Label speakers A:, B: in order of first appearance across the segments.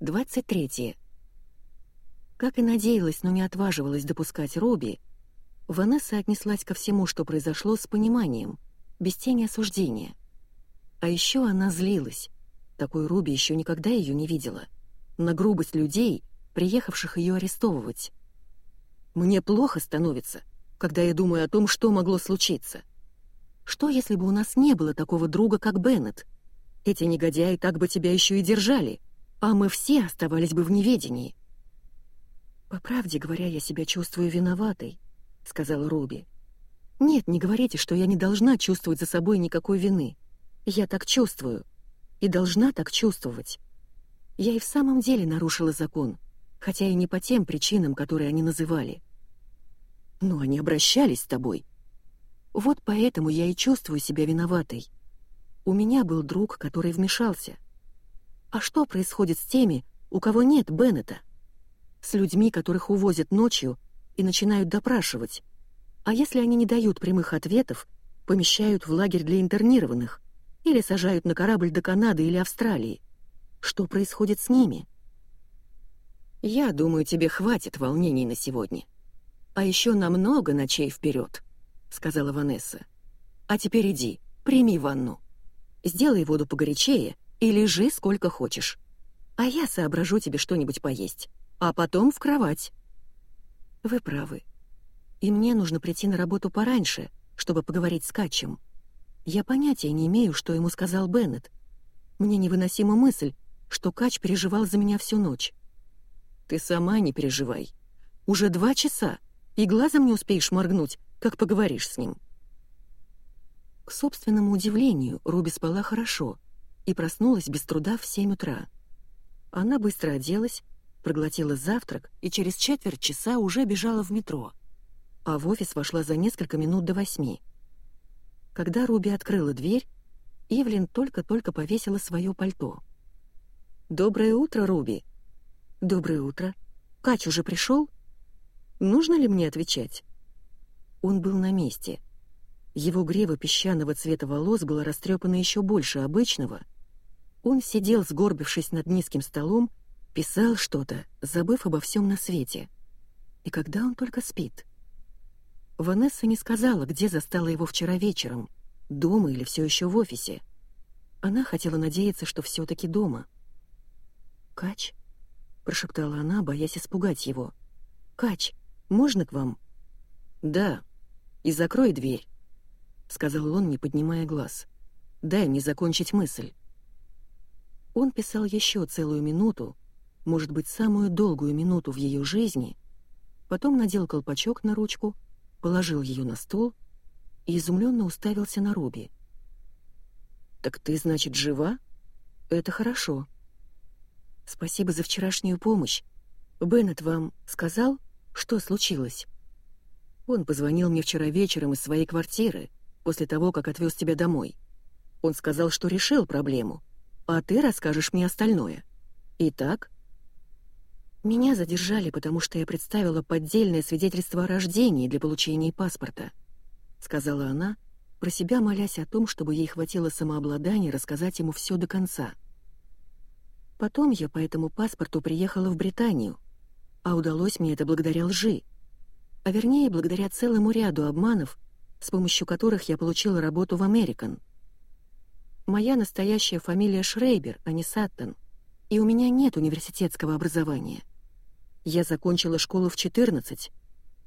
A: 23. Как и надеялась, но не отваживалась допускать Робби, Ванесса отнеслась ко всему, что произошло, с пониманием, без тени осуждения. А еще она злилась. Такой Руби еще никогда ее не видела. На грубость людей, приехавших ее арестовывать. «Мне плохо становится, когда я думаю о том, что могло случиться. Что, если бы у нас не было такого друга, как Беннет? Эти негодяи так бы тебя еще и держали, а мы все оставались бы в неведении». «По правде говоря, я себя чувствую виноватой», — сказала Руби. «Нет, не говорите, что я не должна чувствовать за собой никакой вины. Я так чувствую. И должна так чувствовать. Я и в самом деле нарушила закон, хотя и не по тем причинам, которые они называли. Но они обращались с тобой. Вот поэтому я и чувствую себя виноватой. У меня был друг, который вмешался. А что происходит с теми, у кого нет Беннета? С людьми, которых увозят ночью и начинают допрашивать. А если они не дают прямых ответов, помещают в лагерь для интернированных, или сажают на корабль до Канады или Австралии. Что происходит с ними? Я думаю, тебе хватит волнений на сегодня. А еще на много ночей вперед, сказала Ванесса. А теперь иди, прими ванну. Сделай воду погорячее и лежи сколько хочешь. А я соображу тебе что-нибудь поесть. А потом в кровать. Вы правы. И мне нужно прийти на работу пораньше, чтобы поговорить с Катчем. Я понятия не имею, что ему сказал Беннет. Мне невыносима мысль, что Кач переживал за меня всю ночь. Ты сама не переживай. Уже два часа, и глазом не успеешь моргнуть, как поговоришь с ним. К собственному удивлению, Руби спала хорошо и проснулась без труда в семь утра. Она быстро оделась, проглотила завтрак и через четверть часа уже бежала в метро, а в офис вошла за несколько минут до восьми. Когда Руби открыла дверь, Ивлин только-только повесила свое пальто. «Доброе утро, Руби!» «Доброе утро. Кач уже пришел?» «Нужно ли мне отвечать?» Он был на месте. Его грева песчаного цвета волос была растрепана еще больше обычного. Он сидел, сгорбившись над низким столом, писал что-то, забыв обо всем на свете. И когда он только спит? Ванесса не сказала, где застала его вчера вечером, дома или все еще в офисе. Она хотела надеяться, что все-таки дома. «Кач?» — прошептала она, боясь испугать его. «Кач, можно к вам?» «Да, и закрой дверь», — сказал он, не поднимая глаз. «Дай мне закончить мысль». Он писал еще целую минуту, может быть, самую долгую минуту в ее жизни, потом надел колпачок на ручку — положил ее на стол и изумленно уставился на Руби. «Так ты, значит, жива? Это хорошо. Спасибо за вчерашнюю помощь. Беннет вам сказал, что случилось?» Он позвонил мне вчера вечером из своей квартиры, после того, как отвез тебя домой. Он сказал, что решил проблему, а ты расскажешь мне остальное. Итак, меня задержали, потому что я представила поддельное свидетельство о рождении для получения паспорта», — сказала она, про себя молясь о том, чтобы ей хватило самообладания рассказать ему все до конца. Потом я по этому паспорту приехала в Британию, а удалось мне это благодаря лжи, а вернее благодаря целому ряду обманов, с помощью которых я получила работу в Американ. Моя настоящая фамилия Шрейбер, а не Саттон, и у меня нет университетского образования. Я закончила школу в 14,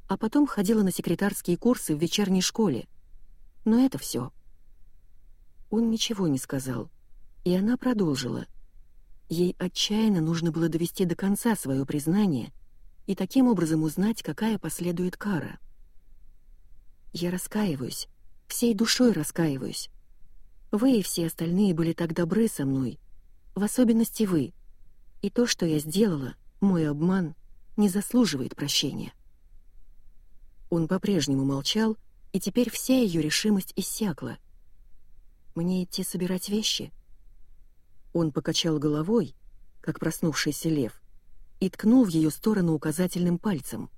A: а потом ходила на секретарские курсы в вечерней школе. Но это все. Он ничего не сказал, и она продолжила. Ей отчаянно нужно было довести до конца свое признание и таким образом узнать, какая последует кара. Я раскаиваюсь, всей душой раскаиваюсь. Вы и все остальные были так добры со мной, в особенности вы. И то, что я сделала, мой обман, не заслуживает прощения. Он по-прежнему молчал, и теперь вся ее решимость иссякла. «Мне идти собирать вещи?» Он покачал головой, как проснувшийся лев, и ткнул в ее сторону указательным пальцем.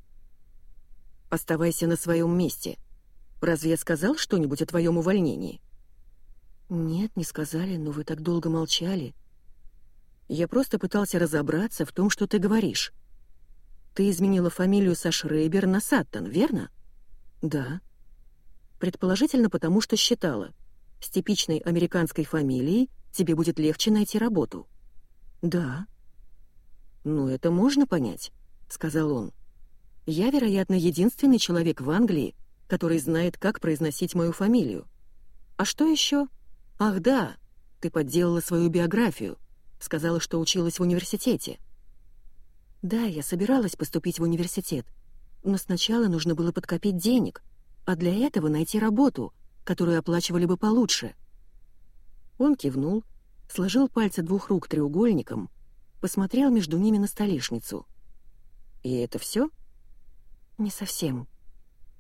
A: «Оставайся на своем месте. Разве я сказал что-нибудь о твоем увольнении?» «Нет, не сказали, но вы так долго молчали». Я просто пытался разобраться в том, что ты говоришь. Ты изменила фамилию со Шрейбер на Саттон, верно? Да. Предположительно, потому что считала, с типичной американской фамилией тебе будет легче найти работу. Да. Ну, это можно понять, сказал он. Я, вероятно, единственный человек в Англии, который знает, как произносить мою фамилию. А что еще? Ах, да, ты подделала свою биографию, сказала, что училась в университете. Да, я собиралась поступить в университет, но сначала нужно было подкопить денег, а для этого найти работу, которую оплачивали бы получше. Он кивнул, сложил пальцы двух рук треугольником, посмотрел между ними на столешницу. «И это все? «Не совсем.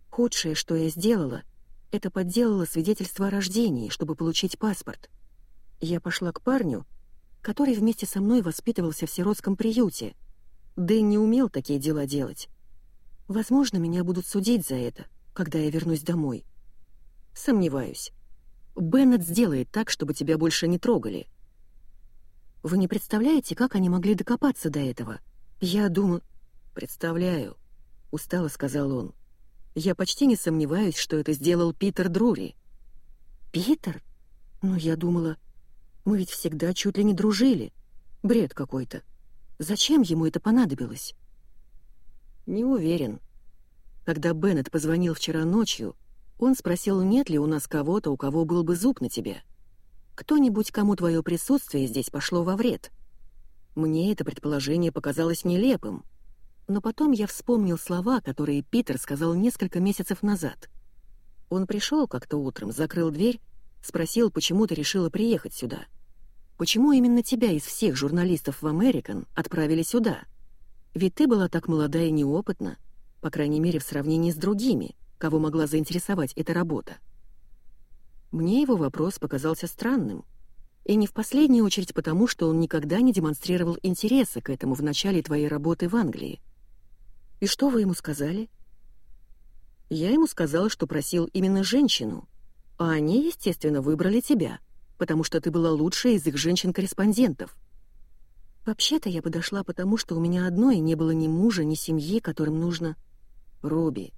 A: Худшее, что я сделала, это подделала свидетельство о рождении, чтобы получить паспорт. Я пошла к парню, который вместе со мной воспитывался в сиротском приюте, Дэн не умел такие дела делать. Возможно, меня будут судить за это, когда я вернусь домой. Сомневаюсь. Беннет сделает так, чтобы тебя больше не трогали. Вы не представляете, как они могли докопаться до этого? Я думаю... Представляю, — устало сказал он. Я почти не сомневаюсь, что это сделал Питер Друри. Питер? Ну, я думала... Мы ведь всегда чуть ли не дружили. Бред какой-то. Зачем ему это понадобилось? Не уверен. Когда Беннет позвонил вчера ночью, он спросил, нет ли у нас кого-то, у кого был бы зуб на тебе. Кто-нибудь, кому твое присутствие здесь пошло во вред. Мне это предположение показалось нелепым. Но потом я вспомнил слова, которые Питер сказал несколько месяцев назад. Он пришел как-то утром, закрыл дверь, спросил, почему ты решила приехать сюда. Почему именно тебя из всех журналистов в American отправили сюда? Ведь ты была так молода и неопытна, по крайней мере, в сравнении с другими, кого могла заинтересовать эта работа. Мне его вопрос показался странным. И не в последнюю очередь потому, что он никогда не демонстрировал интереса к этому в начале твоей работы в Англии. И что вы ему сказали? Я ему сказала, что просил именно женщину, а они, естественно, выбрали тебя — потому что ты была лучшей из их женщин-корреспондентов. Вообще-то я подошла потому, что у меня одной не было ни мужа, ни семьи, которым нужно... Робби,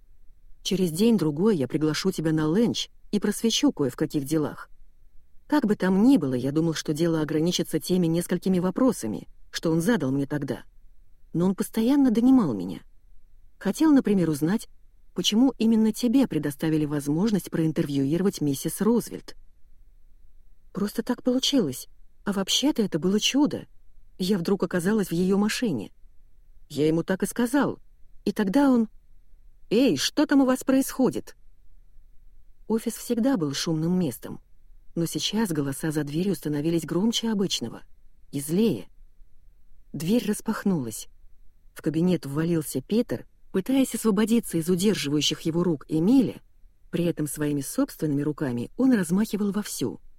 A: через день-другой я приглашу тебя на ленч и просвещу кое в каких делах. Как бы там ни было, я думал, что дело ограничится теми несколькими вопросами, что он задал мне тогда. Но он постоянно донимал меня. Хотел, например, узнать, почему именно тебе предоставили возможность проинтервьюировать миссис Рузвельт. Просто так получилось. А вообще-то это было чудо. Я вдруг оказалась в ее машине. Я ему так и сказал. И тогда он... «Эй, что там у вас происходит?» Офис всегда был шумным местом, но сейчас голоса за дверью становились громче обычного и злее. Дверь распахнулась. В кабинет ввалился Питер, пытаясь освободиться из удерживающих его рук Эмиля, при этом своими собственными руками он размахивал вовсю —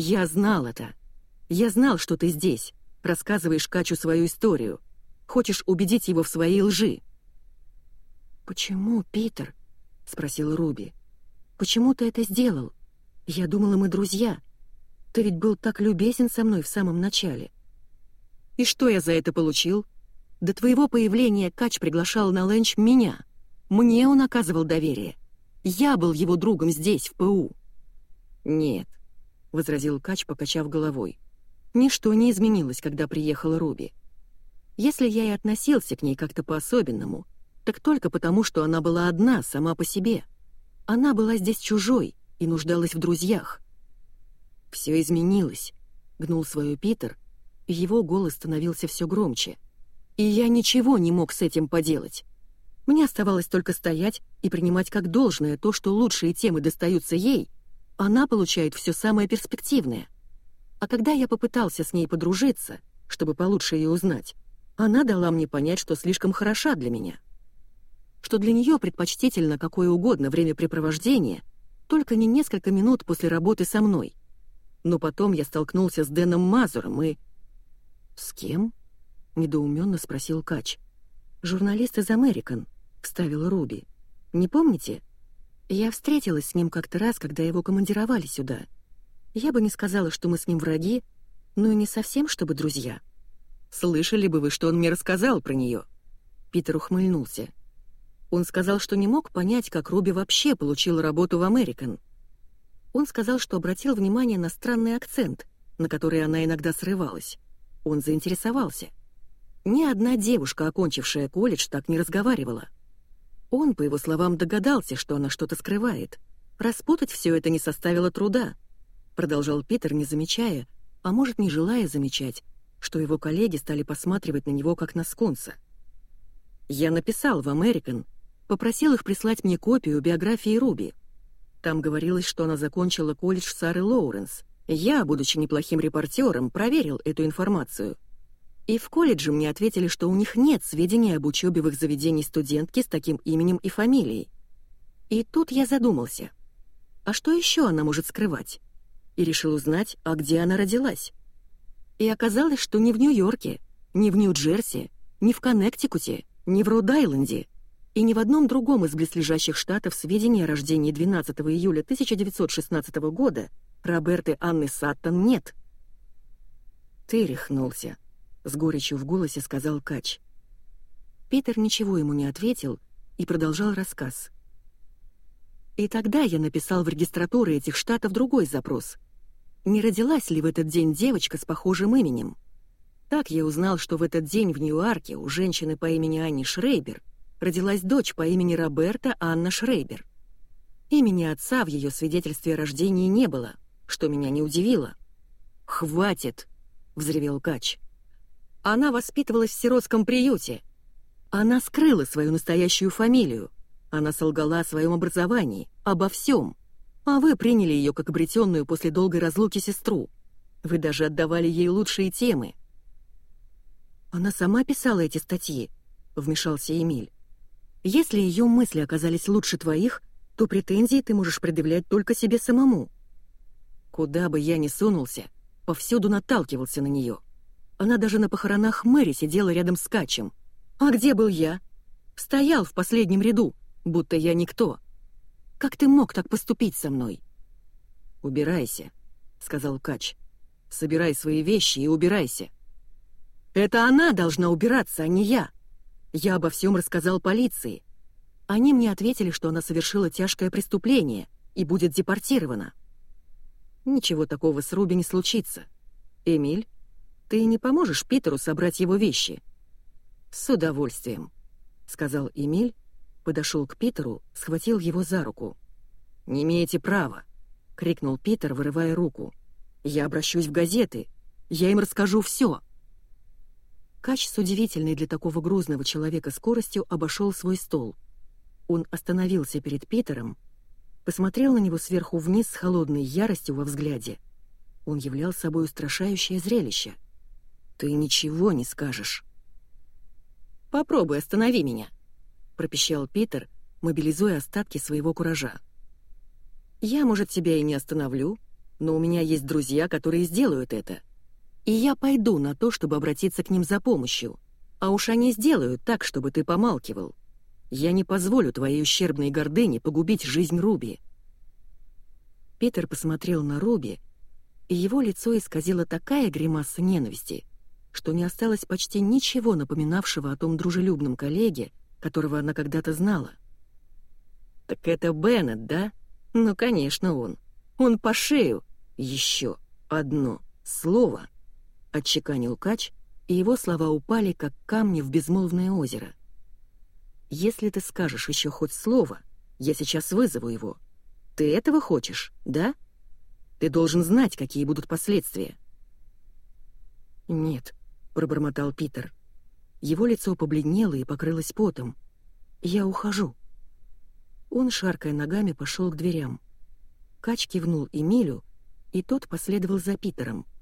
A: «Я знал это. Я знал, что ты здесь. Рассказываешь Качу свою историю. Хочешь убедить его в своей лжи». «Почему, Питер?» — спросил Руби. «Почему ты это сделал? Я думала, мы друзья. Ты ведь был так любезен со мной в самом начале». «И что я за это получил? До твоего появления Кач приглашал на ленч меня. Мне он оказывал доверие. Я был его другом здесь, в ПУ». «Нет, — возразил Кач, покачав головой. «Ничто не изменилось, когда приехала Руби. Если я и относился к ней как-то по-особенному, так только потому, что она была одна, сама по себе. Она была здесь чужой и нуждалась в друзьях. Все изменилось», — гнул свое Питер, и его голос становился все громче. «И я ничего не мог с этим поделать. Мне оставалось только стоять и принимать как должное то, что лучшие темы достаются ей — она получает все самое перспективное. А когда я попытался с ней подружиться, чтобы получше ее узнать, она дала мне понять, что слишком хороша для меня. Что для нее предпочтительно какое угодно времяпрепровождение, только не несколько минут после работы со мной. Но потом я столкнулся с Дэном Мазуром и... «С кем?» — недоуменно спросил Кач. «Журналист из Американ», — вставил Руби. «Не помните?» Я встретилась с ним как-то раз, когда его командировали сюда. Я бы не сказала, что мы с ним враги, Ну и не совсем, чтобы друзья. Слышали бы вы, что он мне рассказал про нее. Питер ухмыльнулся. Он сказал, что не мог понять, как Руби вообще получила работу в Американ. Он сказал, что обратил внимание на странный акцент, на который она иногда срывалась. Он заинтересовался. Ни одна девушка, окончившая колледж, так не разговаривала. Он, по его словам, догадался, что она что-то скрывает. Распутать все это не составило труда. Продолжал Питер, не замечая, а может, не желая замечать, что его коллеги стали посматривать на него как на скунса. Я написал в American, попросил их прислать мне копию биографии Руби. Там говорилось, что она закончила колледж Сары Лоуренс. Я, будучи неплохим репортером, проверил эту информацию. И в колледже мне ответили, что у них нет сведений об учебе заведении студентки с таким именем и фамилией. И тут я задумался. А что еще она может скрывать? И решил узнать, а где она родилась. И оказалось, что не в Нью-Йорке, не в Нью-Джерси, не в Коннектикуте, не в Род-Айленде и ни в одном другом из близлежащих штатов сведений о рождении 12 июля 1916 года Роберты Анны Саттон нет. «Ты рехнулся», — с горечью в голосе сказал Кач. Питер ничего ему не ответил и продолжал рассказ. И тогда я написал в регистратуры этих штатов другой запрос. Не родилась ли в этот день девочка с похожим именем? Так я узнал, что в этот день в Нью-Арке у женщины по имени Анни Шрейбер родилась дочь по имени Роберта Анна Шрейбер. Имени отца в ее свидетельстве о рождении не было, что меня не удивило. «Хватит!» — взревел Кач. «Она воспитывалась в сиротском приюте. Она скрыла свою настоящую фамилию. Она солгала о своем образовании, обо всем. А вы приняли ее как обретенную после долгой разлуки сестру. Вы даже отдавали ей лучшие темы». «Она сама писала эти статьи», — вмешался Эмиль. Если ее мысли оказались лучше твоих, то претензии ты можешь предъявлять только себе самому. Куда бы я ни сунулся, повсюду наталкивался на нее. Она даже на похоронах Мэри сидела рядом с Качем. А где был я? Стоял в последнем ряду, будто я никто. Как ты мог так поступить со мной? «Убирайся», — сказал Кач. «Собирай свои вещи и убирайся». «Это она должна убираться, а не я», я обо всем рассказал полиции. Они мне ответили, что она совершила тяжкое преступление и будет депортирована. Ничего такого с Руби не случится. Эмиль, ты не поможешь Питеру собрать его вещи? С удовольствием, сказал Эмиль, подошел к Питеру, схватил его за руку. Не имеете права, крикнул Питер, вырывая руку. Я обращусь в газеты. Я им расскажу все. Кач с удивительной для такого грузного человека скоростью обошел свой стол. Он остановился перед Питером, посмотрел на него сверху вниз с холодной яростью во взгляде. Он являл собой устрашающее зрелище. «Ты ничего не скажешь». «Попробуй останови меня», — пропищал Питер, мобилизуя остатки своего куража. «Я, может, тебя и не остановлю, но у меня есть друзья, которые сделают это и я пойду на то, чтобы обратиться к ним за помощью. А уж они сделают так, чтобы ты помалкивал. Я не позволю твоей ущербной гордыне погубить жизнь Руби». Питер посмотрел на Руби, и его лицо исказило такая гримаса ненависти, что не осталось почти ничего напоминавшего о том дружелюбном коллеге, которого она когда-то знала. «Так это Беннет, да? Ну, конечно, он. Он по шею. Еще одно слово». — отчеканил Кач, и его слова упали, как камни в безмолвное озеро. «Если ты скажешь еще хоть слово, я сейчас вызову его. Ты этого хочешь, да? Ты должен знать, какие будут последствия». «Нет», — пробормотал Питер. Его лицо побледнело и покрылось потом. «Я ухожу». Он, шаркая ногами, пошел к дверям. Кач кивнул Эмилю, и тот последовал за Питером —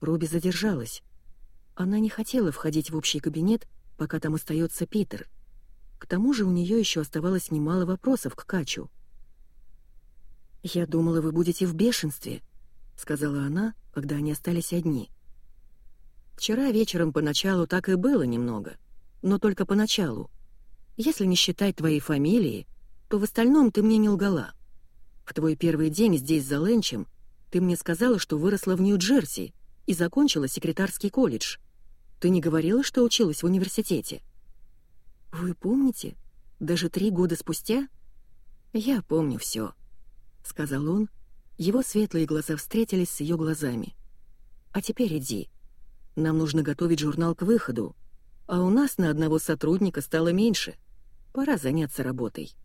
A: Руби задержалась. Она не хотела входить в общий кабинет, пока там остается Питер. К тому же у нее еще оставалось немало вопросов к Качу. «Я думала, вы будете в бешенстве», — сказала она, когда они остались одни. «Вчера вечером поначалу так и было немного, но только поначалу. Если не считать твоей фамилии, то в остальном ты мне не лгала. В твой первый день здесь за Ленчем ты мне сказала, что выросла в Нью-Джерси, и закончила секретарский колледж. Ты не говорила, что училась в университете?» «Вы помните? Даже три года спустя?» «Я помню все, сказал он. Его светлые глаза встретились с ее глазами. «А теперь иди. Нам нужно готовить журнал к выходу, а у нас на одного сотрудника стало меньше. Пора заняться работой».